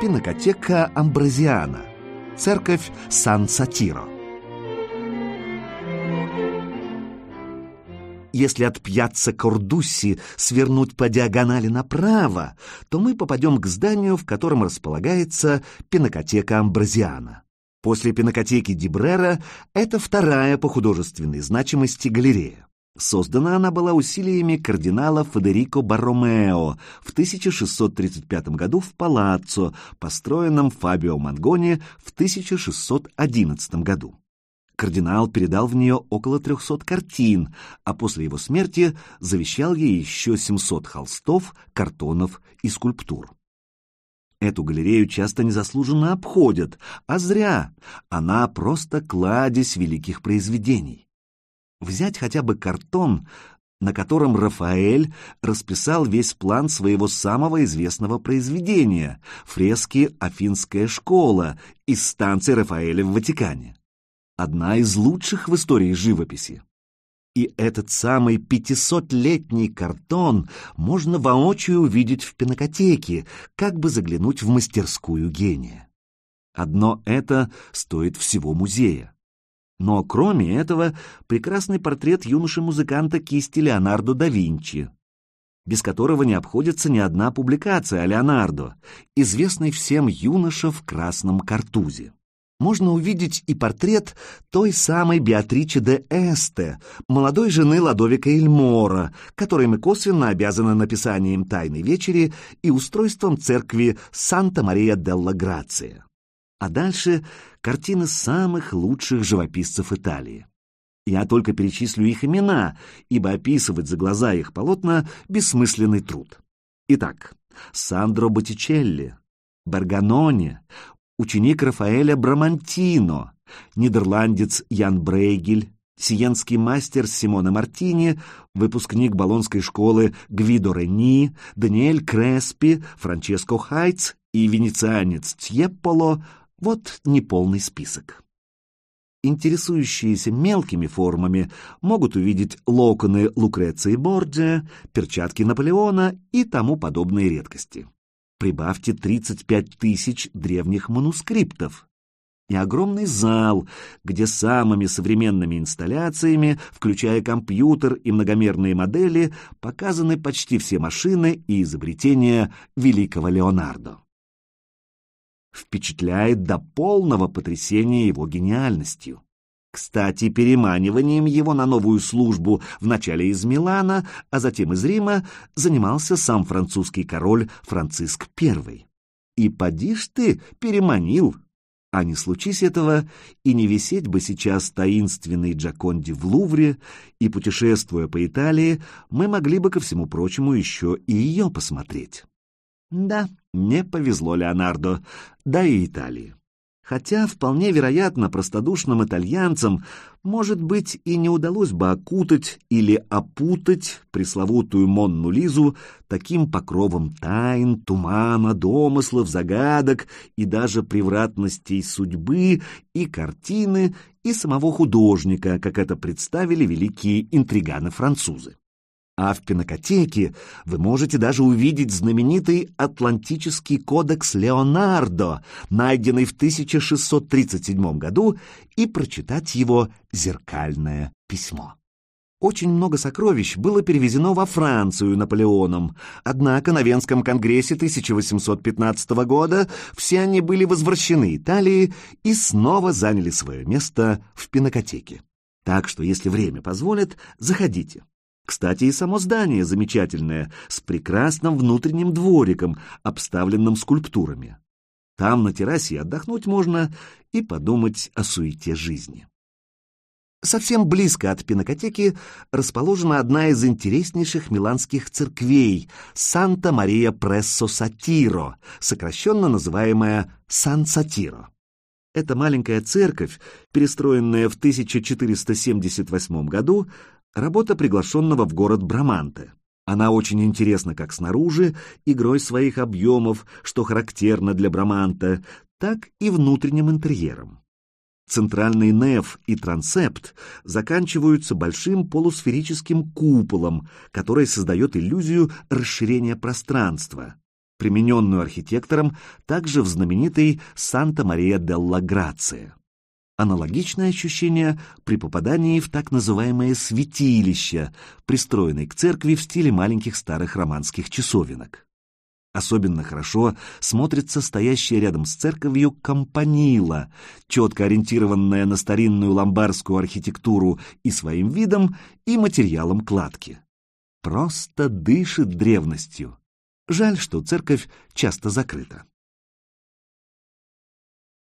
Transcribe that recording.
Пинакотека Амбразиана, церковь Сан-Сатиро. Если от пьяцца Кордусси свернуть по диагонали направо, то мы попадем к зданию, в котором располагается Пинакотека Амбразиана. После Пинакотеки Дибрера это вторая по художественной значимости галерея. Создана она была усилиями кардинала Федерико Барромео в 1635 году в Палаццо, построенном Фабио Мангони в 1611 году. Кардинал передал в нее около 300 картин, а после его смерти завещал ей еще 700 холстов, картонов и скульптур. Эту галерею часто незаслуженно обходят, а зря. Она просто кладезь великих произведений. Взять хотя бы картон, на котором Рафаэль расписал весь план своего самого известного произведения — фрески «Афинская школа» из станции Рафаэля в Ватикане одна из лучших в истории живописи. И этот самый пятисотлетний картон можно воочию увидеть в пинокотеке, как бы заглянуть в мастерскую гения. Одно это стоит всего музея. Но кроме этого, прекрасный портрет юноши-музыканта кисти Леонардо да Винчи, без которого не обходится ни одна публикация о Леонардо, известный всем юноша в красном картузе можно увидеть и портрет той самой Беатричи де Эсте, молодой жены Ладовика Эльмора, которой мы косвенно обязаны написанием «Тайной вечери» и устройством церкви Санта-Мария-делла Грация. А дальше картины самых лучших живописцев Италии. Я только перечислю их имена, ибо описывать за глаза их полотна — бессмысленный труд. Итак, Сандро Боттичелли, Барганоне, ученик Рафаэля Брамантино, нидерландец Ян Брейгель, сиенский мастер Симона Мартини, выпускник Болонской школы Гвидо Рени, Даниэль Креспи, Франческо Хайц и венецианец Тьепполо — вот неполный список. Интересующиеся мелкими формами могут увидеть локоны Лукреции Борджия, перчатки Наполеона и тому подобные редкости прибавьте 35 тысяч древних манускриптов и огромный зал, где самыми современными инсталляциями, включая компьютер и многомерные модели, показаны почти все машины и изобретения великого Леонардо. Впечатляет до полного потрясения его гениальностью. Кстати, переманиванием его на новую службу вначале из Милана, а затем из Рима занимался сам французский король Франциск I. И поди ж ты, переманил. А не случись этого, и не висеть бы сейчас таинственный Джаконди в Лувре, и, путешествуя по Италии, мы могли бы, ко всему прочему, еще и ее посмотреть. Да, не повезло Леонардо, да и Италии. Хотя, вполне вероятно, простодушным итальянцам, может быть, и не удалось бы окутать или опутать пресловутую Монну Лизу таким покровом тайн, тумана, домыслов, загадок и даже превратностей судьбы и картины, и самого художника, как это представили великие интриганы-французы. А в пинокотеке вы можете даже увидеть знаменитый Атлантический кодекс Леонардо, найденный в 1637 году, и прочитать его зеркальное письмо. Очень много сокровищ было перевезено во Францию Наполеоном, однако на Венском конгрессе 1815 года все они были возвращены Италии и снова заняли свое место в пинокотеке. Так что, если время позволит, заходите. Кстати, и само здание замечательное, с прекрасным внутренним двориком, обставленным скульптурами. Там на террасе отдохнуть можно и подумать о суете жизни. Совсем близко от пинокотеки расположена одна из интереснейших миланских церквей Санта-Мария Прессо Сатиро, сокращенно называемая Сан-Сатиро. Эта маленькая церковь, перестроенная в 1478 году, Работа приглашенного в город Браманте. Она очень интересна как снаружи, игрой своих объемов, что характерно для Браманта, так и внутренним интерьером. Центральный неф и трансепт заканчиваются большим полусферическим куполом, который создает иллюзию расширения пространства. примененную архитектором также в знаменитой Санта-Мария-делла-Грация. Аналогичное ощущение при попадании в так называемое святилище, пристроенное к церкви в стиле маленьких старых романских часовенок. Особенно хорошо смотрится стоящая рядом с церковью компанила, четко ориентированная на старинную ломбардскую архитектуру и своим видом, и материалом кладки. Просто дышит древностью. Жаль, что церковь часто закрыта.